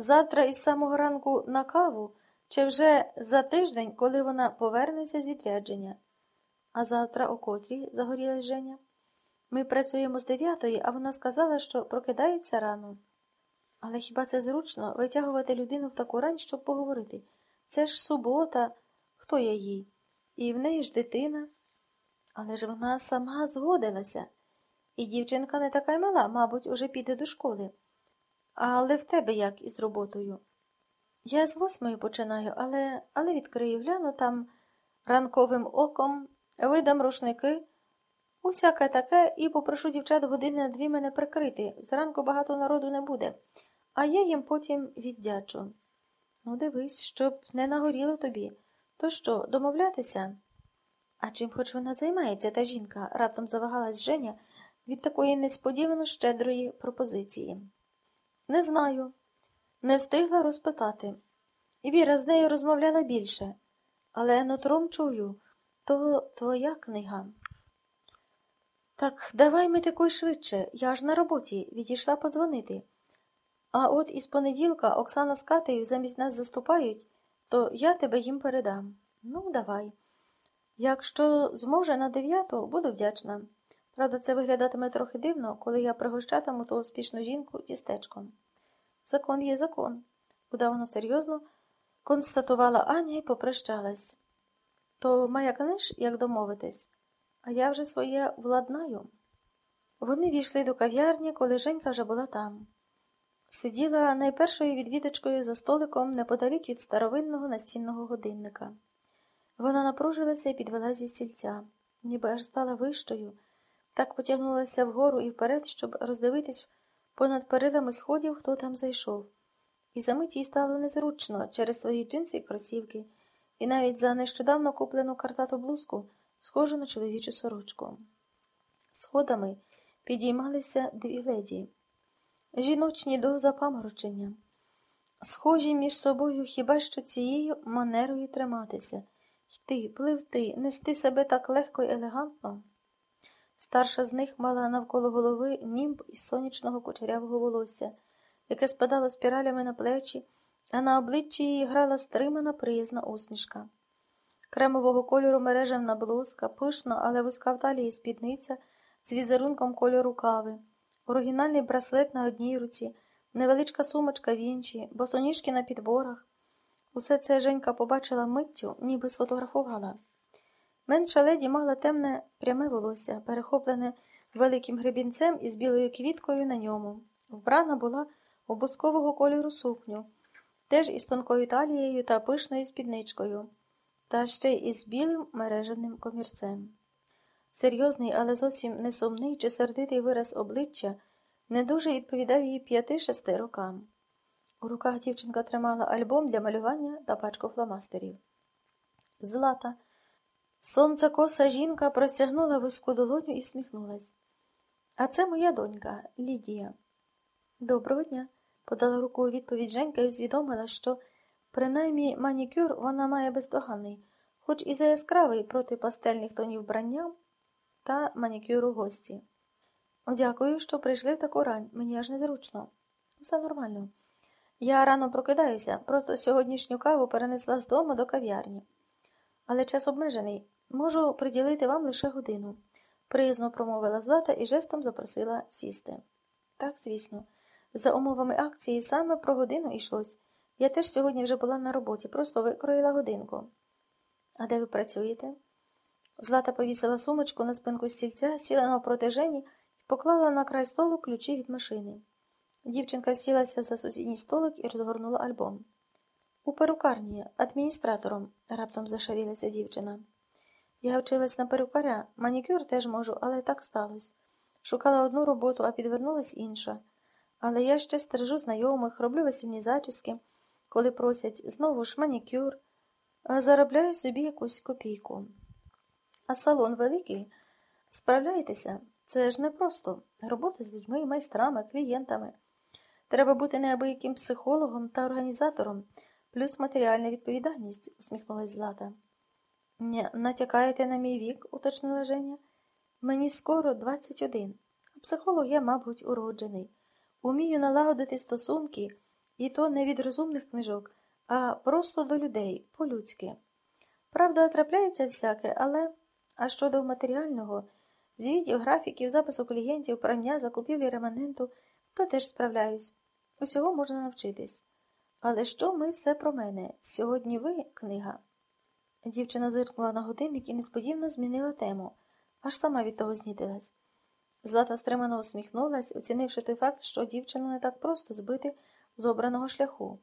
Завтра із самого ранку на каву, чи вже за тиждень, коли вона повернеться з відрядження. А завтра о котрій загорілась Женя. Ми працюємо з дев'ятої, а вона сказала, що прокидається рано. Але хіба це зручно витягувати людину в таку рань, щоб поговорити? Це ж субота, хто я їй? І в неї ж дитина. Але ж вона сама згодилася. І дівчинка не така й мала, мабуть, уже піде до школи. Але в тебе як із роботою? Я з восьмої починаю, але але відкрию, гляну там ранковим оком, видам рушники, усяке таке, і попрошу дівчат години на дві мене прикрити. Зранку багато народу не буде, а я їм потім віддячу. Ну, дивись, щоб не нагоріло тобі. То що, домовлятися? А чим хоч вона займається, та жінка, раптом завагалась Женя від такої несподівано щедрої пропозиції. Не знаю, не встигла розпитати. Віра з нею розмовляла більше, але нутром чую то твоя книга. Так давай ми такої швидше, я ж на роботі, відійшла подзвонити. А от із понеділка Оксана з Катею замість нас заступають, то я тебе їм передам. Ну, давай. Якщо зможе на дев'яту, буду вдячна. Правда, це виглядатиме трохи дивно, коли я пригощатиму ту успішну жінку тістечком. Закон є закон, удавано серйозно констатувала Аня і попрощалась. То маякнеш, як домовитись, а я вже своє владнаю. Вони війшли до кав'ярні, коли Женька вже була там. Сиділа найпершою відвідачкою за столиком неподалік від старовинного настінного годинника. Вона напружилася і підвела зі стільця, ніби аж стала вищою, так потягнулася вгору і вперед, щоб роздивитись понад перилами сходів, хто там зайшов. І за мить їй стало незручно через свої джинси і кросівки, і навіть за нещодавно куплену картату блузку, схожу на чоловічу сорочку. Сходами підіймалися дві леді, жіночні до запаморочення, схожі між собою хіба що цією манерою триматися, йти, пливти, нести себе так легко і елегантно. Старша з них мала навколо голови німб із сонячного кучерявого волосся, яке спадало спіралями на плечі, а на обличчі її грала стримана приязна усмішка. Кремового кольору мережевна блузка, пишна, але вузька в талії спідниця з візерунком кольору кави, оригінальний браслет на одній руці, невеличка сумочка в іншій, босоніжки на підборах. Усе це Женька побачила миттю, ніби сфотографувала. Менша леді мала темне пряме волосся, перехоплене великим гребінцем із білою квіткою на ньому. Вбрана була у бускового кольору сукню, теж із тонкою талією та пишною спідничкою, та ще й із білим мережевним комірцем. Серйозний, але зовсім не сумний чи сердитий вираз обличчя не дуже відповідав її п'яти-шести рокам. У руках дівчинка тримала альбом для малювання та пачку фломастерів. Злата. Сонцекоса жінка простягнула вузьку долоню і сміхнулась. А це моя донька Лідія. Доброго дня, подала руку у відповідь Женька і усвідомила, що принаймні манікюр вона має бездоганний, хоч і за яскравий проти пастельних тонів вбрання та манікюру гості. Дякую, що прийшли в таку рань. Мені аж незручно. Все нормально. Я рано прокидаюся, просто сьогоднішню каву перенесла з дому до кав'ярні. Але час обмежений. Можу приділити вам лише годину, приязно промовила Злата і жестом запросила сісти. Так, звісно, за умовами акції саме про годину йшлось. Я теж сьогодні вже була на роботі, просто викроїла годинку. А де ви працюєте? Злата повісила сумочку на спинку стільця, сіла навпроти Жені і поклала на край столу ключі від машини. Дівчинка сілася за сусідній столик і розгорнула альбом. У перукарні, адміністратором, раптом зашарілася дівчина. Я вчилась на перукаря, манікюр теж можу, але так сталося. Шукала одну роботу, а підвернулась інша. Але я ще стережу знайомих, роблю весільні зачіски, коли просять знову ж манікюр, заробляю собі якусь копійку. А салон великий. Справляєтеся? Це ж не просто робота з людьми, майстрами, клієнтами. Треба бути неабияким психологом та організатором, плюс матеріальна відповідальність, усміхнулась Злата. Натякаєте на мій вік, уточнила Женя. Мені скоро 21. А психолог я, мабуть, уроджений. Умію налагодити стосунки І то не від розумних книжок, а просто до людей, по-людськи. Правда, трапляється всяке, але а щодо матеріального, звітів, графіків, запису клієнтів, прання, закупівлі реманенту, то теж справляюсь. Усього можна навчитись. Але що ми все про мене? Сьогодні ви книга. Дівчина зиркнула на годинник і несподівано змінила тему, аж сама від того знітилась. Злата стримано усміхнулась, оцінивши той факт, що дівчину не так просто збити з обраного шляху.